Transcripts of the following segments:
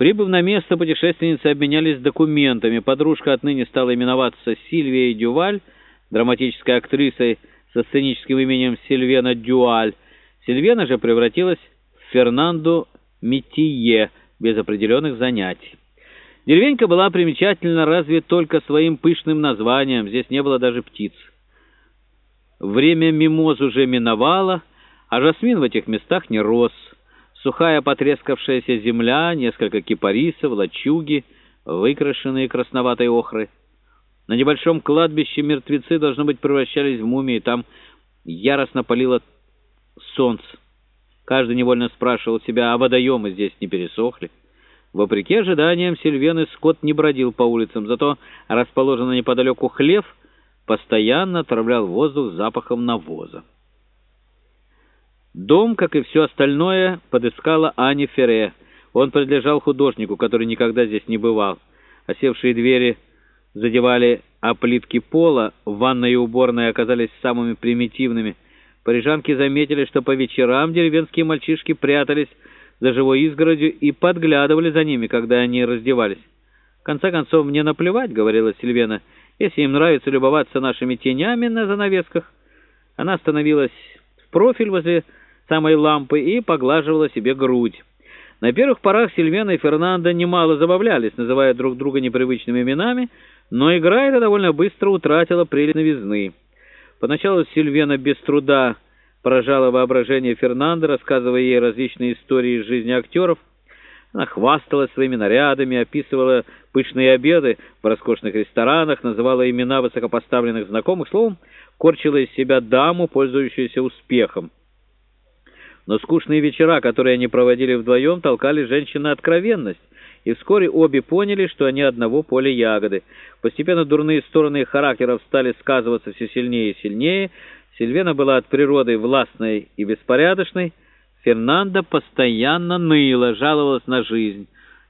Прибыв на место, путешественницы обменялись документами. Подружка отныне стала именоваться Сильвией Дюваль, драматической актрисой со сценическим именем Сильвена Дюаль. Сильвена же превратилась в Фернандо Метие, без определенных занятий. Деревенька была примечательна разве только своим пышным названием, здесь не было даже птиц. Время мимоз уже миновало, а жасмин в этих местах не рос. Сухая потрескавшаяся земля, несколько кипарисов, лачуги, выкрашенные красноватой охрой. На небольшом кладбище мертвецы, должно быть, превращались в мумии, там яростно палило солнце. Каждый невольно спрашивал себя, а водоемы здесь не пересохли? Вопреки ожиданиям, Сильвен и Скотт не бродил по улицам, зато расположенный неподалеку хлев постоянно отравлял воздух запахом навоза. Дом, как и все остальное, подыскала Ани Ферре. Он принадлежал художнику, который никогда здесь не бывал. Осевшие двери задевали о плитки пола, ванная и уборная оказались самыми примитивными. Парижанки заметили, что по вечерам деревенские мальчишки прятались за живой изгородью и подглядывали за ними, когда они раздевались. «В конце концов, мне наплевать», — говорила Сильвена, — «если им нравится любоваться нашими тенями на занавесках». Она остановилась в профиль возле самой лампы и поглаживала себе грудь. На первых порах Сильвена и Фернандо немало забавлялись, называя друг друга непривычными именами, но игра эта довольно быстро утратила прелесть новизны. Поначалу Сильвена без труда поражала воображение Фернандо, рассказывая ей различные истории из жизни актеров. Она хвасталась своими нарядами, описывала пышные обеды в роскошных ресторанах, называла имена высокопоставленных знакомых, словом, корчила из себя даму, пользующуюся успехом. Но скучные вечера, которые они проводили вдвоем, толкали женщин на откровенность, и вскоре обе поняли, что они одного поля ягоды. Постепенно дурные стороны их характеров стали сказываться все сильнее и сильнее. Сильвена была от природы властной и беспорядочной. Фернандо постоянно ныла, жаловалась на жизнь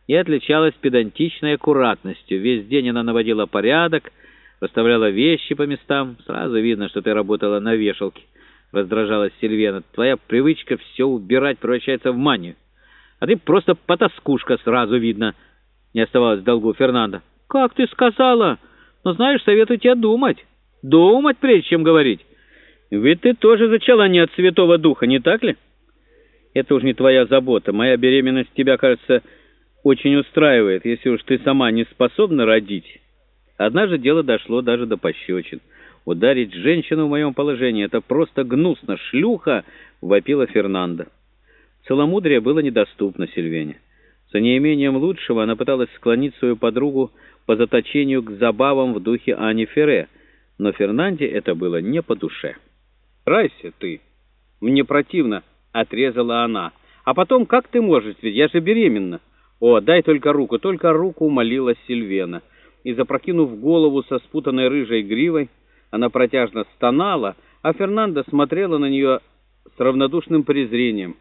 и отличалась педантичной аккуратностью. Весь день она наводила порядок, расставляла вещи по местам. Сразу видно, что ты работала на вешалке. — раздражалась Сильвена. «Твоя привычка все убирать превращается в манию. А ты просто потаскушка, сразу видно». Не оставалось в долгу Фернандо. «Как ты сказала? Но знаешь, советую тебе думать. Думать, прежде чем говорить. Ведь ты тоже зачала не от Святого Духа, не так ли? Это уж не твоя забота. Моя беременность тебя, кажется, очень устраивает, если уж ты сама не способна родить». Однажды дело дошло даже до пощечин. Ударить женщину в моем положении — это просто гнусно. Шлюха!» — вопила Фернандо. Целомудрие было недоступно Сильвене. За неимением лучшего она пыталась склонить свою подругу по заточению к забавам в духе Ани Ферре, но Фернанде это было не по душе. «Райся ты! Мне противно!» — отрезала она. «А потом, как ты можешь, ведь я же беременна!» «О, дай только руку, только руку!» — умолила Сильвена. И, запрокинув голову со спутанной рыжей гривой, она протяжно стонала, а Фернандо смотрела на нее с равнодушным презрением.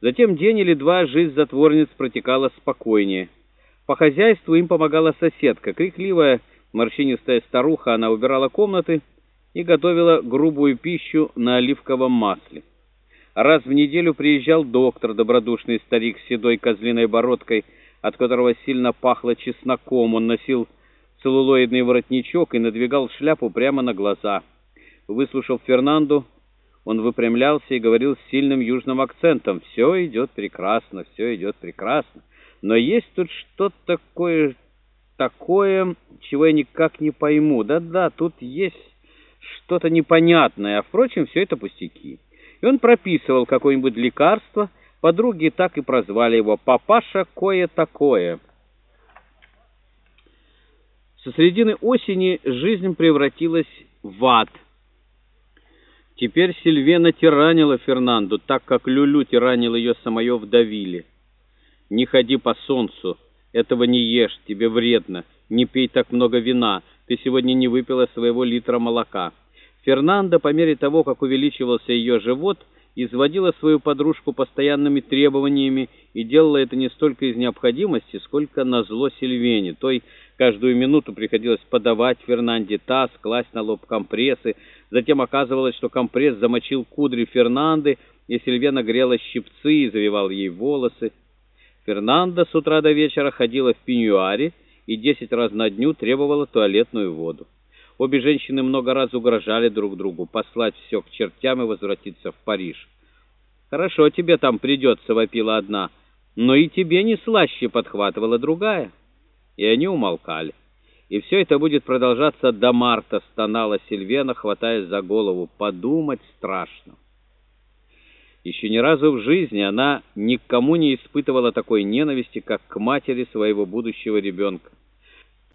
Затем день или два жизнь затворниц протекала спокойнее. По хозяйству им помогала соседка. Крикливая, морщинистая старуха, она убирала комнаты и готовила грубую пищу на оливковом масле. Раз в неделю приезжал доктор, добродушный старик с седой козлиной бородкой, от которого сильно пахло чесноком. Он носил целлулоидный воротничок и надвигал шляпу прямо на глаза. Выслушав Фернанду, он выпрямлялся и говорил с сильным южным акцентом. «Все идет прекрасно, все идет прекрасно. Но есть тут что-то такое, такое, чего я никак не пойму. Да-да, тут есть что-то непонятное, а, впрочем, все это пустяки». И он прописывал какое-нибудь лекарство, подруги так и прозвали его «папаша кое-такое». Со середины осени жизнь превратилась в ад. Теперь Сильвена тиранила Фернанду, так как Люлю тиранил ее самое в Давиле. «Не ходи по солнцу, этого не ешь, тебе вредно, не пей так много вина, ты сегодня не выпила своего литра молока». Фернанда, по мере того, как увеличивался ее живот, изводила свою подружку постоянными требованиями и делала это не столько из необходимости, сколько назло Сильвене. Той каждую минуту приходилось подавать Фернанде таз, класть на лоб компрессы. Затем оказывалось, что компресс замочил кудри Фернанды, и Сильвена грела щипцы и завивал ей волосы. Фернанда с утра до вечера ходила в пеньюаре и десять раз на дню требовала туалетную воду. Обе женщины много раз угрожали друг другу послать все к чертям и возвратиться в Париж. «Хорошо тебе там придется», — вопила одна, — «но и тебе не слаще», — подхватывала другая. И они умолкали. «И все это будет продолжаться до марта», — стонала Сильвена, хватаясь за голову. «Подумать страшно». Еще ни разу в жизни она никому не испытывала такой ненависти, как к матери своего будущего ребенка.